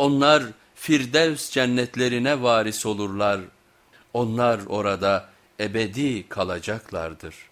Onlar Firdevs cennetlerine varis olurlar. Onlar orada ebedi kalacaklardır.''